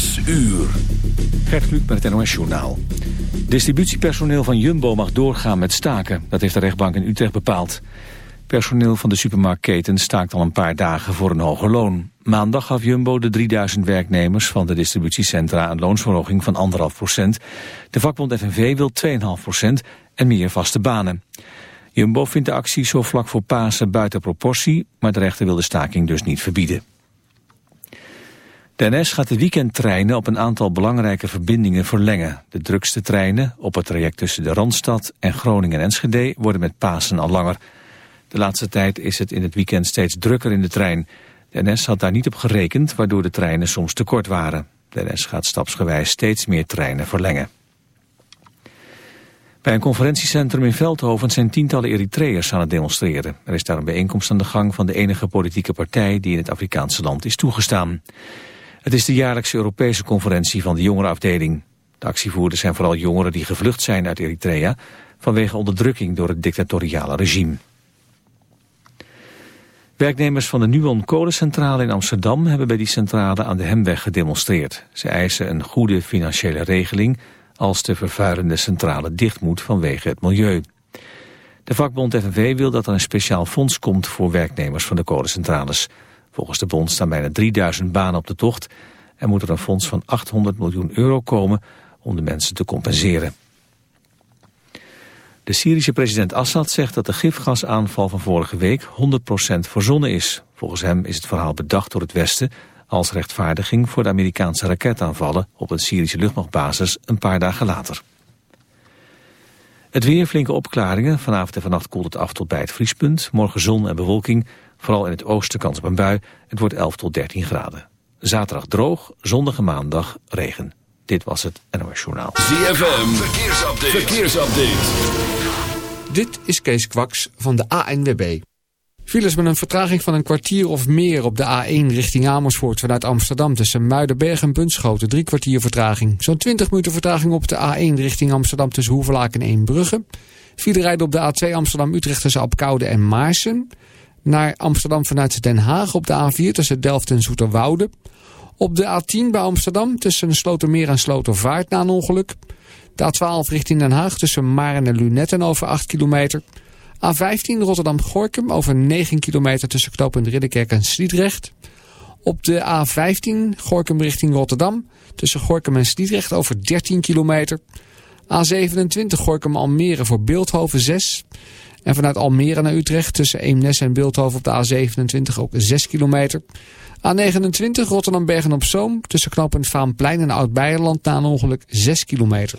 Zes uur. Gert Kluk met het NOS Journaal. Distributiepersoneel van Jumbo mag doorgaan met staken. Dat heeft de rechtbank in Utrecht bepaald. Personeel van de supermarktketen staakt al een paar dagen voor een hoger loon. Maandag gaf Jumbo de 3000 werknemers van de distributiecentra een loonsverhoging van 1,5 procent. De vakbond FNV wil 2,5 procent en meer vaste banen. Jumbo vindt de actie zo vlak voor Pasen buiten proportie, maar de rechter wil de staking dus niet verbieden. De NS gaat de weekendtreinen op een aantal belangrijke verbindingen verlengen. De drukste treinen op het traject tussen de Randstad en Groningen en Enschede worden met Pasen al langer. De laatste tijd is het in het weekend steeds drukker in de trein. De NS had daar niet op gerekend, waardoor de treinen soms te kort waren. De NS gaat stapsgewijs steeds meer treinen verlengen. Bij een conferentiecentrum in Veldhoven zijn tientallen Eritreërs aan het demonstreren. Er is daar een bijeenkomst aan de gang van de enige politieke partij die in het Afrikaanse land is toegestaan. Het is de jaarlijkse Europese conferentie van de jongerenafdeling. De actievoerders zijn vooral jongeren die gevlucht zijn uit Eritrea... vanwege onderdrukking door het dictatoriale regime. Werknemers van de Nuon kolencentrale in Amsterdam... hebben bij die centrale aan de Hemweg gedemonstreerd. Ze eisen een goede financiële regeling... als de vervuilende centrale dicht moet vanwege het milieu. De vakbond FNV wil dat er een speciaal fonds komt... voor werknemers van de kolencentrales... Volgens de bond staan bijna 3000 banen op de tocht... en moet er een fonds van 800 miljoen euro komen om de mensen te compenseren. De Syrische president Assad zegt dat de gifgasaanval van vorige week 100% verzonnen is. Volgens hem is het verhaal bedacht door het Westen als rechtvaardiging voor de Amerikaanse raketaanvallen op een Syrische luchtmachtbasis een paar dagen later. Het weer flinke opklaringen. Vanavond en vannacht koelt het af tot bij het vriespunt. Morgen zon en bewolking. Vooral in het oosten kans op een bui. Het wordt 11 tot 13 graden. Zaterdag droog, zondag maandag regen. Dit was het NOS Journaal. ZFM, verkeersupdate. verkeersupdate. Dit is Kees Kwaks van de ANWB. Files met een vertraging van een kwartier of meer op de A1 richting Amersfoort vanuit Amsterdam tussen Muidenberg en Bunschoten. Drie kwartier vertraging. Zo'n 20 minuten vertraging op de A1 richting Amsterdam tussen Hoevelaak en Eembrugge. File rijden op de A2 Amsterdam-Utrecht tussen Apkoude en Maarsen naar Amsterdam vanuit Den Haag op de A4 tussen Delft en Zoeterwoude. Op de A10 bij Amsterdam tussen Slotermeer en Slotervaart na een ongeluk. De A12 richting Den Haag tussen Maren en Lunetten over 8 kilometer. A15 Rotterdam-Gorkum over 9 kilometer tussen knooppunt Ridderkerk en Sliedrecht. Op de A15 Gorkum richting Rotterdam tussen Gorkum en Sliedrecht over 13 kilometer. A27 Gorkum-Almere voor Beeldhoven 6 en vanuit Almere naar Utrecht tussen Eemnes en Beeldhoven op de A27 ook 6 kilometer. A29 Rotterdam-Bergen-op-Zoom tussen knooppunt Vaanplein en Oud-Beijerland na een ongeluk 6 kilometer.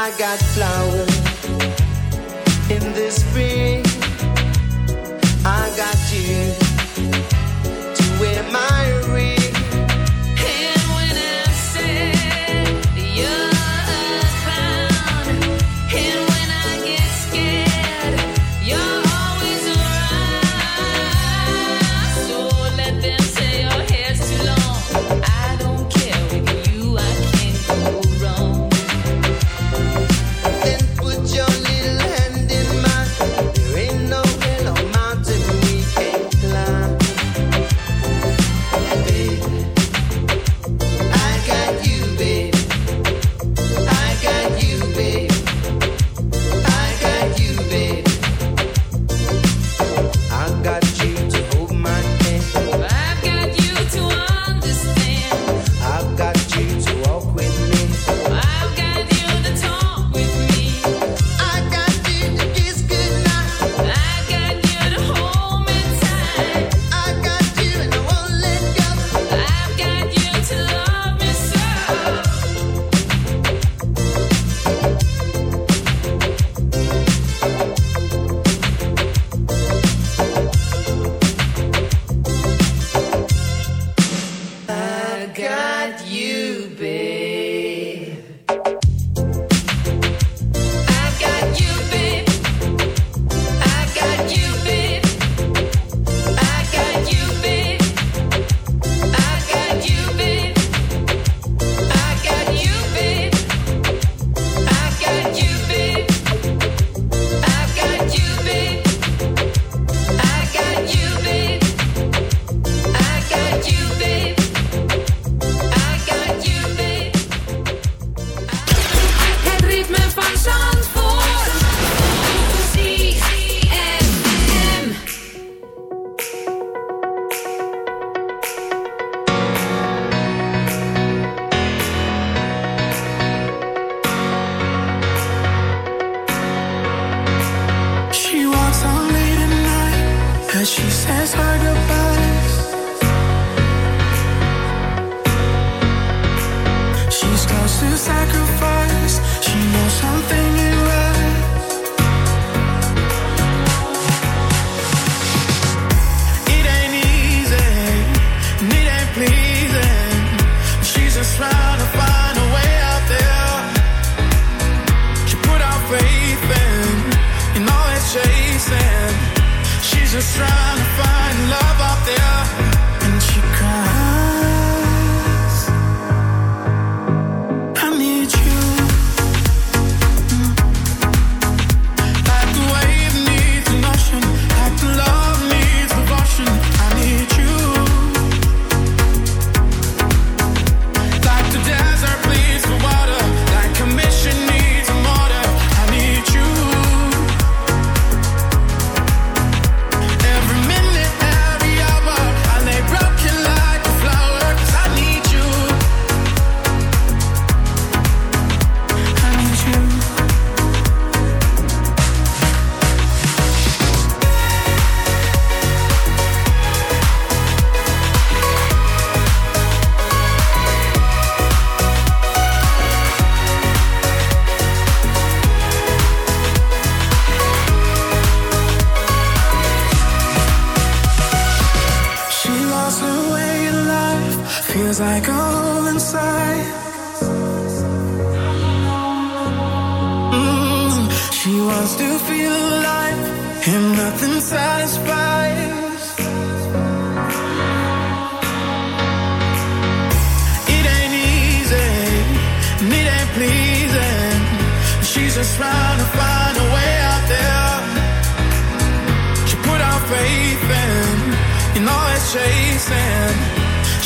I got flowers in this spring.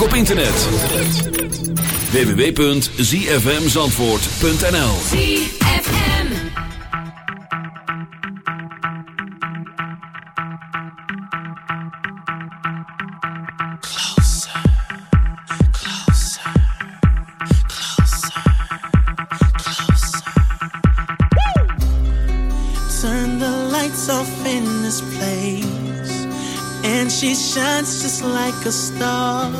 ook op internet. www.zfmzandvoort.nl ZFM Turn the lights off in this place And she shines just like a star.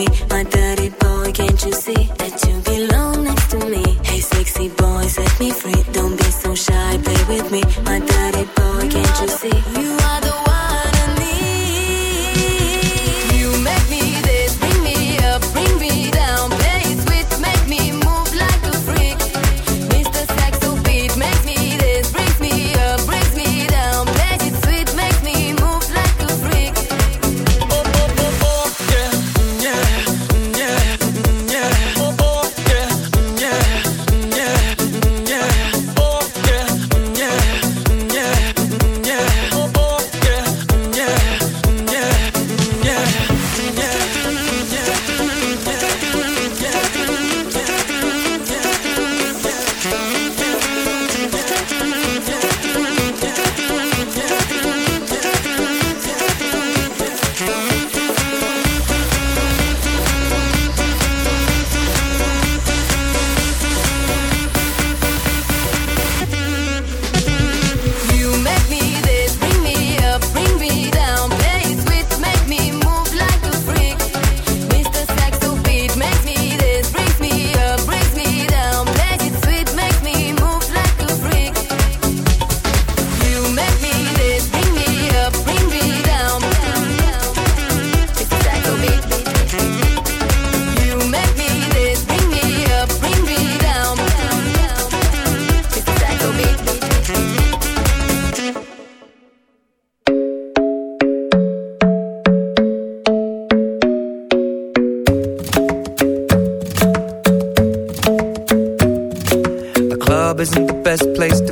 Me.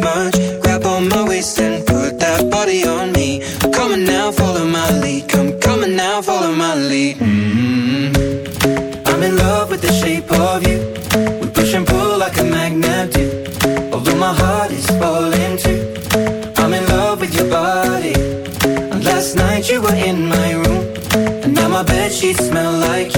Grab on my waist and put that body on me. Now, follow my lead. Come, now, follow my lead. mm I'm in love with the shape of you. We push and pull like a magnet do. Although my heart is falling too. I'm in love with your body. And last night you were in my room. And now my smell like you.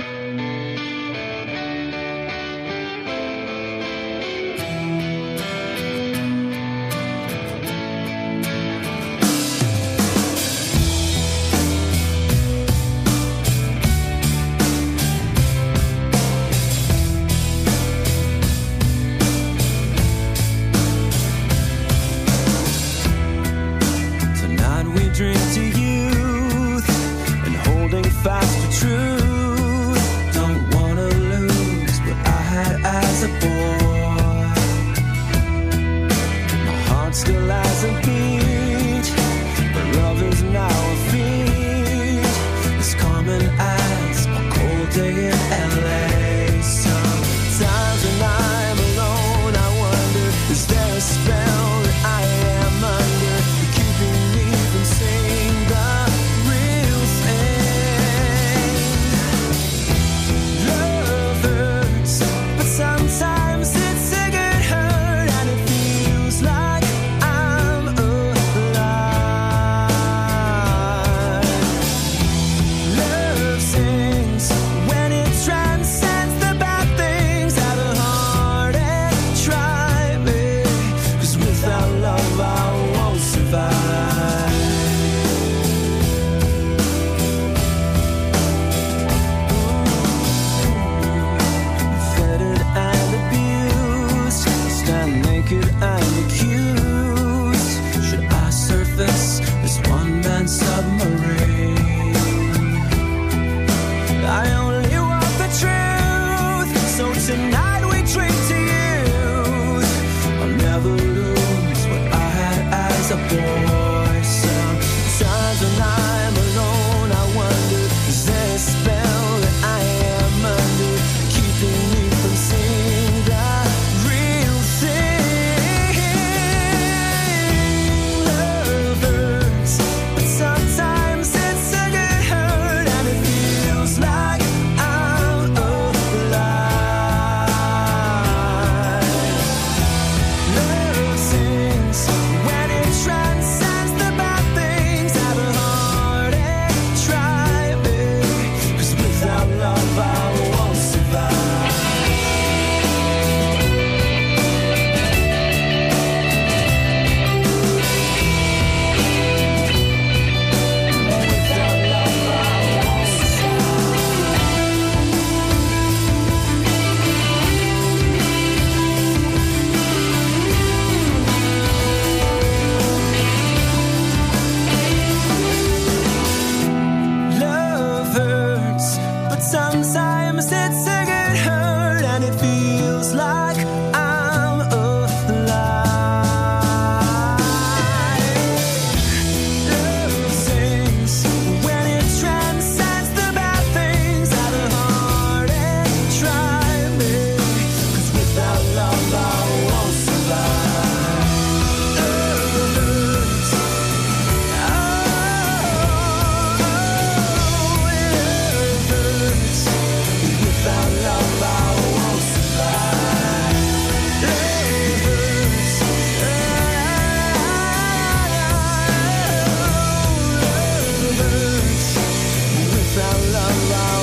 love.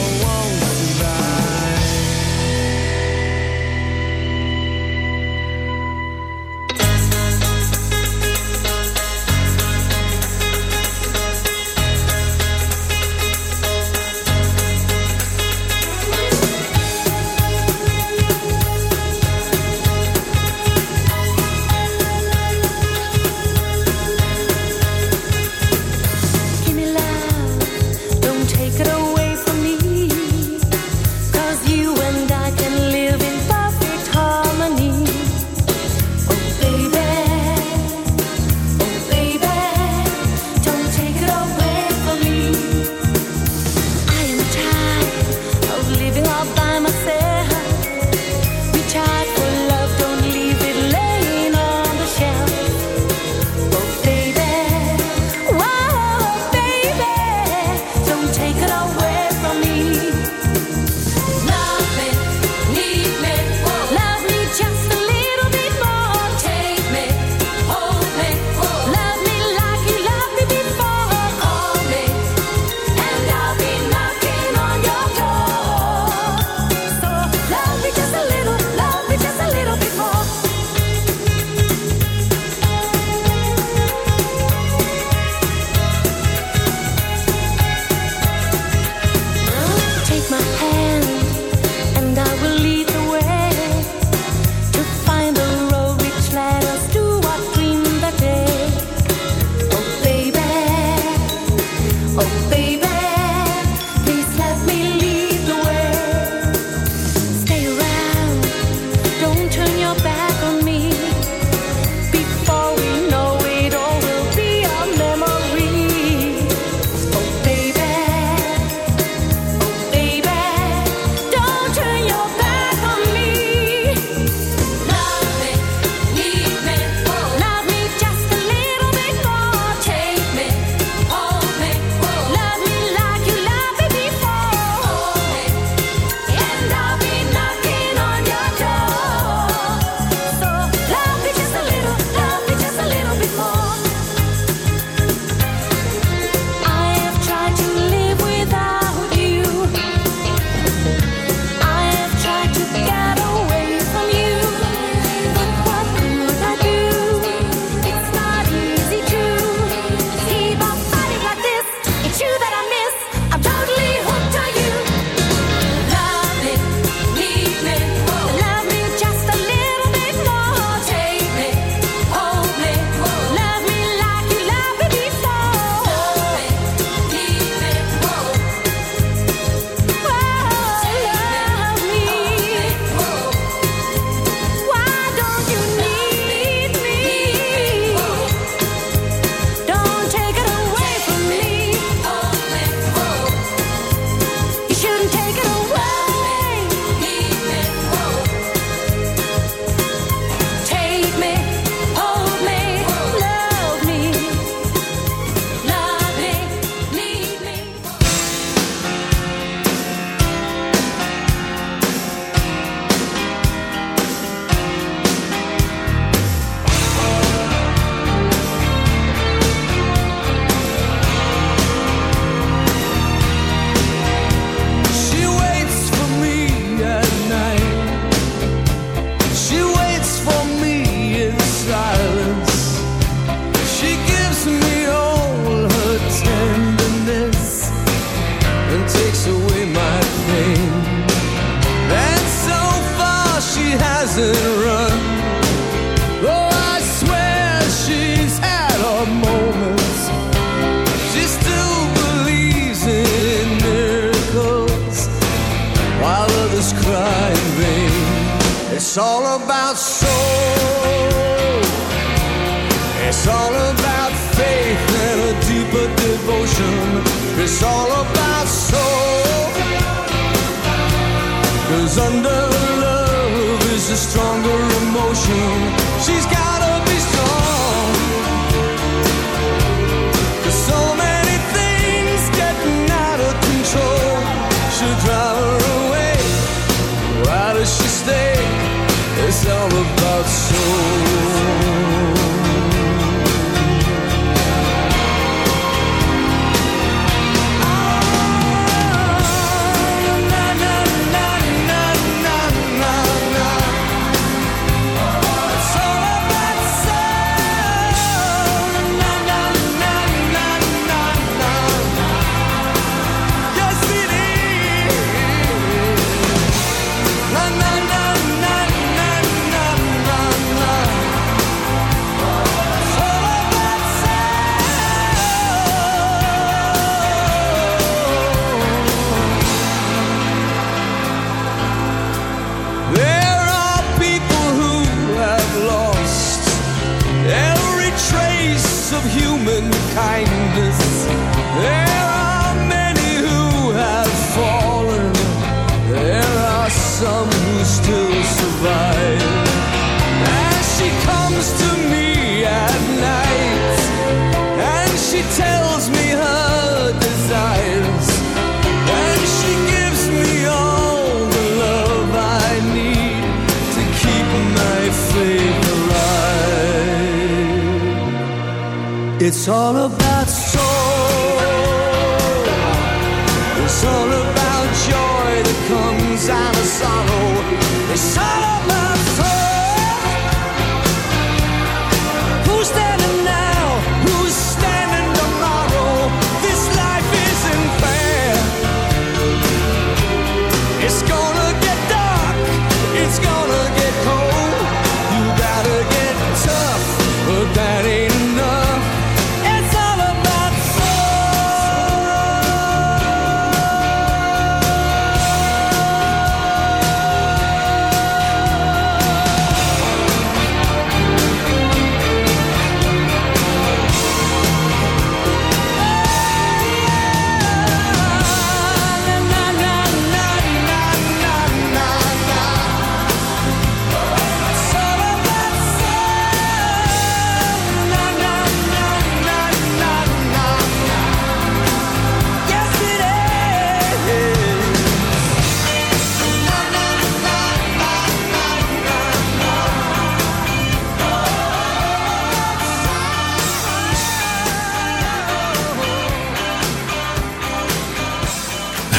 and kindness. It's all about